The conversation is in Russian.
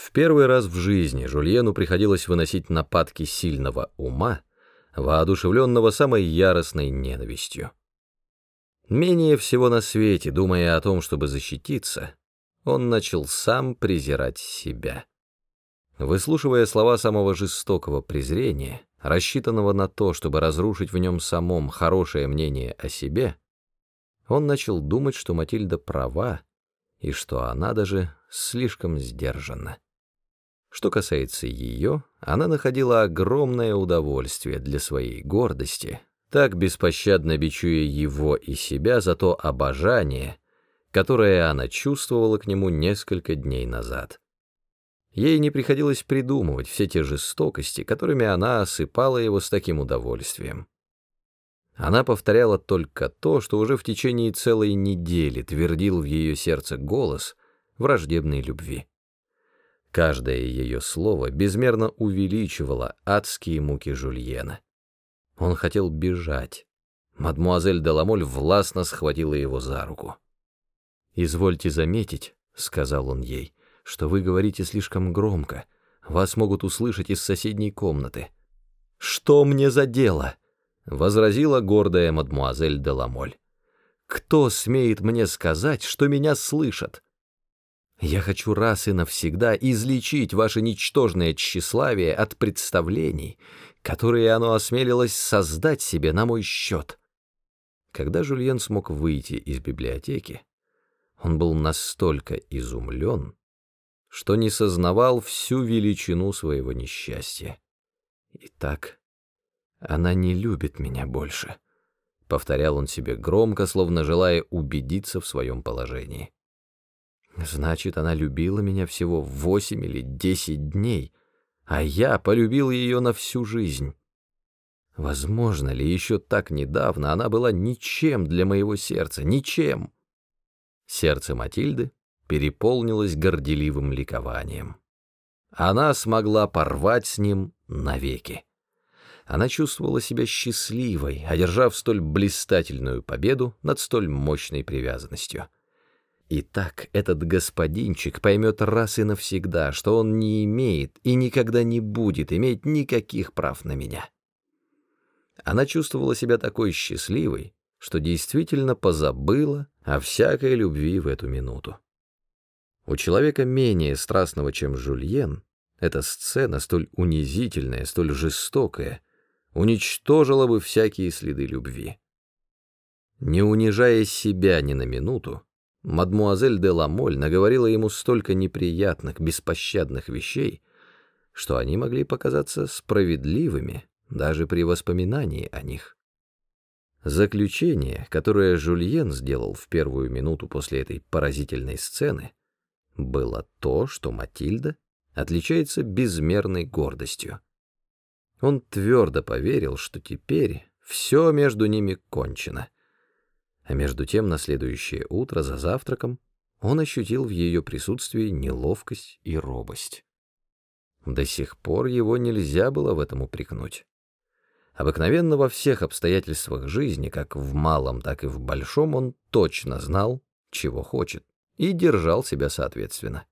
В первый раз в жизни Жульену приходилось выносить нападки сильного ума, воодушевленного самой яростной ненавистью. Менее всего на свете, думая о том, чтобы защититься, он начал сам презирать себя. Выслушивая слова самого жестокого презрения, рассчитанного на то, чтобы разрушить в нем самом хорошее мнение о себе, он начал думать, что Матильда права и что она даже слишком сдержана. Что касается ее, она находила огромное удовольствие для своей гордости, так беспощадно бичуя его и себя за то обожание, которое она чувствовала к нему несколько дней назад. Ей не приходилось придумывать все те жестокости, которыми она осыпала его с таким удовольствием. Она повторяла только то, что уже в течение целой недели твердил в ее сердце голос враждебной любви. Каждое ее слово безмерно увеличивало адские муки Жульена. Он хотел бежать. Мадмуазель Деламоль властно схватила его за руку. «Извольте заметить», — сказал он ей, — «что вы говорите слишком громко. Вас могут услышать из соседней комнаты». «Что мне за дело?» — возразила гордая мадмуазель Деламоль. «Кто смеет мне сказать, что меня слышат?» Я хочу раз и навсегда излечить ваше ничтожное тщеславие от представлений, которые оно осмелилось создать себе на мой счет. Когда Жульен смог выйти из библиотеки, он был настолько изумлен, что не сознавал всю величину своего несчастья. «Итак, она не любит меня больше», — повторял он себе громко, словно желая убедиться в своем положении. Значит, она любила меня всего восемь или десять дней, а я полюбил ее на всю жизнь. Возможно ли, еще так недавно она была ничем для моего сердца, ничем? Сердце Матильды переполнилось горделивым ликованием. Она смогла порвать с ним навеки. Она чувствовала себя счастливой, одержав столь блистательную победу над столь мощной привязанностью. И так этот господинчик поймет раз и навсегда, что он не имеет и никогда не будет иметь никаких прав на меня. Она чувствовала себя такой счастливой, что действительно позабыла о всякой любви в эту минуту. У человека менее страстного, чем Жульен, эта сцена, столь унизительная, столь жестокая, уничтожила бы всякие следы любви. Не унижая себя ни на минуту, Мадмуазель де Ламоль наговорила ему столько неприятных, беспощадных вещей, что они могли показаться справедливыми даже при воспоминании о них. Заключение, которое Жульен сделал в первую минуту после этой поразительной сцены, было то, что Матильда отличается безмерной гордостью. Он твердо поверил, что теперь все между ними кончено — а между тем на следующее утро за завтраком он ощутил в ее присутствии неловкость и робость. До сих пор его нельзя было в этом упрекнуть. Обыкновенно во всех обстоятельствах жизни, как в малом, так и в большом, он точно знал, чего хочет, и держал себя соответственно.